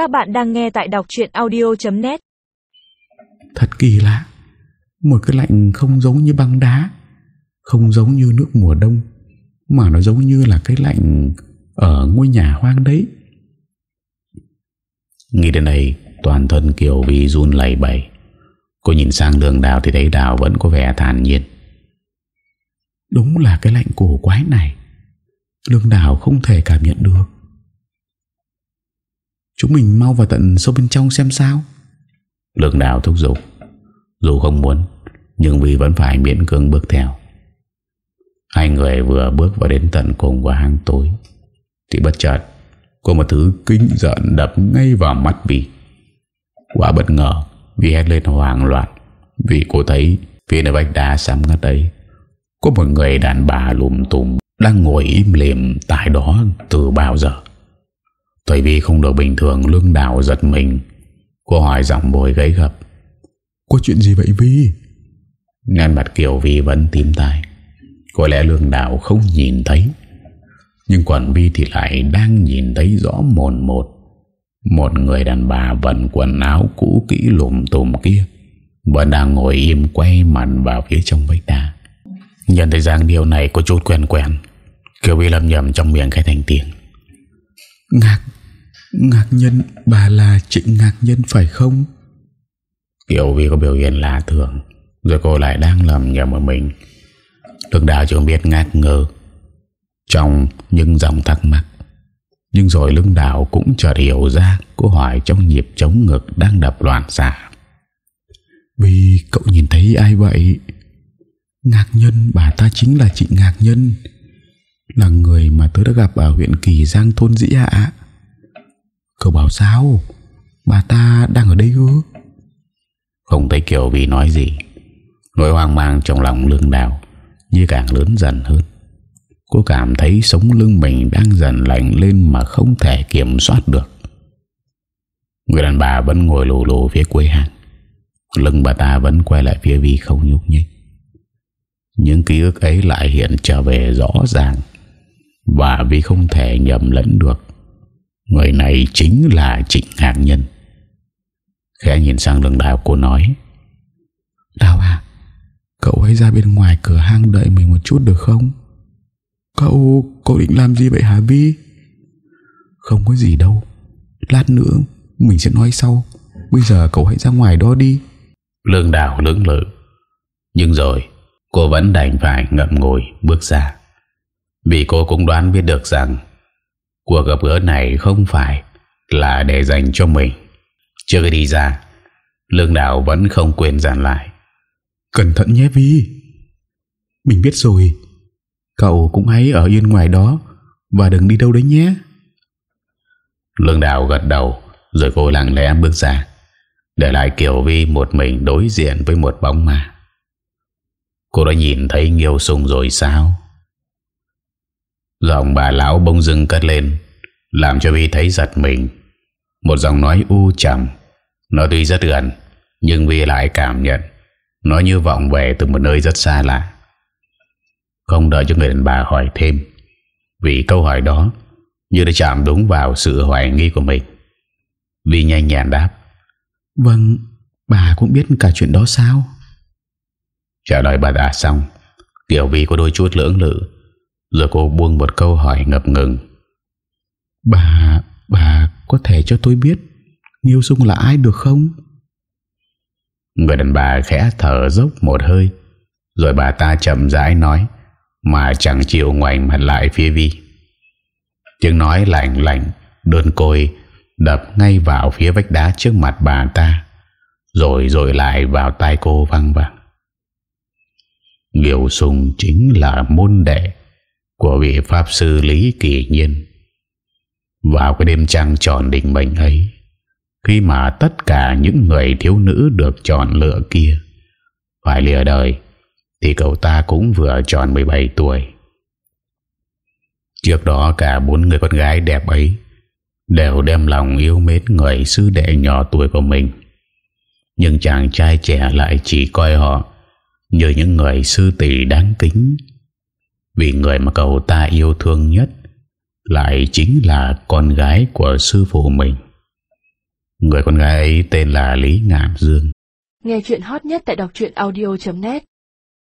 Các bạn đang nghe tại đọc chuyện audio.net Thật kỳ lạ. Một cái lạnh không giống như băng đá, Không giống như nước mùa đông, Mà nó giống như là cái lạnh Ở ngôi nhà hoang đấy. Nghĩ đến đây, Toàn thân Kiều Vi run lầy bầy Cô nhìn sang lương đào Thì thấy đào vẫn có vẻ thản nhiên. Đúng là cái lạnh cổ quái này. Lương đào không thể cảm nhận được. Chúng mình mau vào tận sâu bên trong xem sao. Lương đào thúc giục? Dù không muốn, Nhưng vì vẫn phải miễn cưỡng bước theo. Hai người vừa bước vào đến tận cùng của hang tối, Thì bất chợt, Có một thứ kinh giận đập ngay vào mắt Vi Quá bất ngờ Vi hét lên hoảng loạn, Vì cô thấy phía nơi vách đá xăm ngắt ấy, Có một người đàn bà lùm tùm Đang ngồi im lìm tại đó từ bao giờ. Thấy Vi không được bình thường Lương đảo giật mình. Cô hỏi giọng bồi gấy gập. Có chuyện gì vậy Vi? Nét mặt Kiều Vi vẫn tím tai. Có lẽ lương đảo không nhìn thấy. Nhưng còn Vi thì lại đang nhìn thấy rõ mồn một. Một người đàn bà vẫn quần áo cũ kỹ lùm tùm kia. Vẫn đang ngồi im quay mặt vào phía trong vách đá Nhận thấy rằng điều này có chút quen quen. Kiều Vi lầm nhầm trong miệng cái thành tiếng. Ngạc Ngạc nhân Bà là Trịnh Ngạc Nhân phải không? Kiều Vi có biểu hiện lạ thường Rồi cô lại đang lầm nhầm ở mình. Lương đào chưa biết ngạc ngờ Trong những dòng thắc mắc. Nhưng rồi lương đào cũng chợt hiểu ra Cô hỏi trong nhịp chống ngực Đang đập loạn xạ. Vì cậu nhìn thấy ai vậy? Ngạc Nhân Bà ta chính là chị Ngạc Nhân Là người mà tớ đã gặp Ở huyện Kỳ Giang thôn Dĩ Hạ Cậu bảo sao? Bà ta đang ở đây ư? Không thấy Kiều Vi nói gì. Nỗi hoang mang trong lòng lương đào Như càng lớn dần hơn. Cô cảm thấy sống lưng mình Đang dần lạnh lên mà không thể kiểm soát được. Người đàn bà vẫn ngồi lù lù phía cuối hàng. Lưng bà ta vẫn quay lại phía Vi không nhúc nhích. Những ký ức ấy lại hiện trở về rõ ràng. Và Vi không thể nhầm lẫn được. Người này chính là Trịnh Hạc Nhân. Khẽ nhìn sang lưng đào cô nói Đào à Cậu hãy ra bên ngoài cửa hang đợi mình một chút được không? Cậu Cậu định làm gì vậy hả Vi? Không có gì đâu. Lát nữa mình sẽ nói sau. Bây giờ cậu hãy ra ngoài đó đi. Lương đào lưỡng lự. Nhưng rồi cô vẫn đành phải ngậm ngồi bước ra. Vì cô cũng đoán biết được rằng Cuộc gặp gỡ này không phải là để dành cho mình. Trước khi đi ra, Lương Đào vẫn không quên dàn lại. Cẩn thận nhé Vi. Mình biết rồi. Cậu cũng hãy ở yên ngoài đó và đừng đi đâu đấy nhé. Lương Đào gật đầu rồi cô lặng lẽ bước ra. Để lại Kiều Vi một mình đối diện với một bóng ma. Cô đã nhìn thấy nhiều sùng rồi sao? Giọng bà lão bông dưng cất lên Làm cho Vi thấy giật mình. Một giọng nói u trầm. Nó tuy rất gần Nhưng Vi lại cảm nhận. Nó như vọng về từ một nơi rất xa lạ. Không đợi cho người đàn bà hỏi thêm Vì câu hỏi đó Như đã chạm đúng vào sự hoài nghi của mình. Vi nhanh nhàng đáp. Vâng Bà cũng biết cả chuyện đó sao? Trả lời bà đã xong Tiểu Vi có đôi chút lưỡng lự rồi cô buông một câu hỏi ngập ngừng. Bà, bà có thể cho tôi biết Nghiêu Dung là ai được không? Người đàn bà khẽ thở dốc một hơi Rồi bà ta chậm rãi nói Mà chẳng chịu ngoảnh mặt lại phía Vi. Tiếng nói lạnh lạnh Đơn côi Đập ngay vào phía vách đá trước mặt bà ta Rồi rồi lại vào tai cô văng vang Nghiêu Sung chính là môn đệ của vị Pháp Sư Lý Kỳ Nhiên. Vào cái đêm trăng tròn định mệnh ấy, khi mà tất cả những người thiếu nữ được chọn lựa kia phải lìa đời, thì cậu ta cũng vừa tròn 17 tuổi. Trước đó cả bốn người con gái đẹp ấy đều đem lòng yêu mến người sư đệ nhỏ tuổi của mình. Nhưng chàng trai trẻ lại chỉ coi họ như những người sư tỷ đáng kính vì người mà cậu ta yêu thương nhất Lại chính là con gái của sư phụ mình. Người con gái ấy tên là Lý Ngạn Dương. Nghe chuyện hot nhất tại đọc audio.net